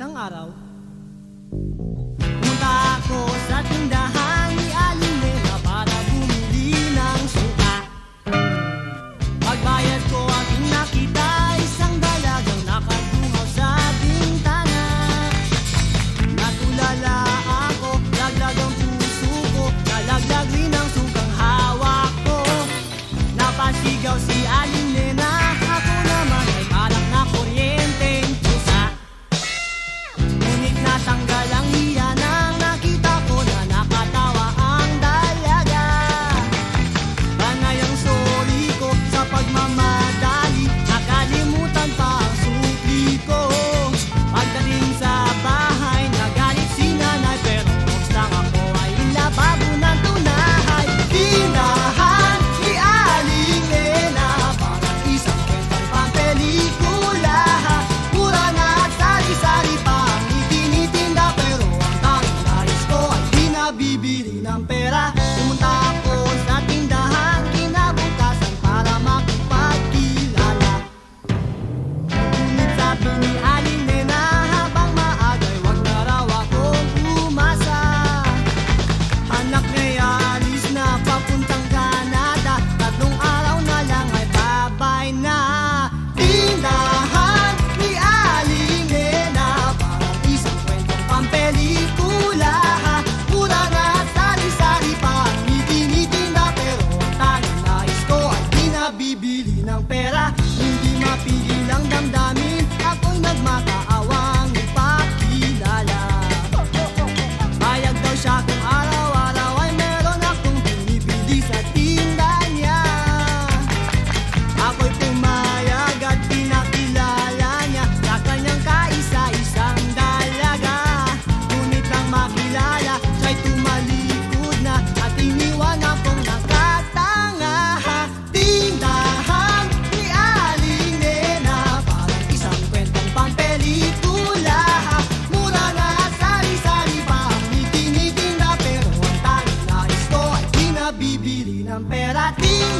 Isang araw, pumunta ako sa tindahan ni Aling para bumili ng suka. Pagbayad ko ang nakita isang dalagang nakadungaw sa bintana. Natulala ako, laglag ang puso ko, nalaglag rin ang suka. happen ti.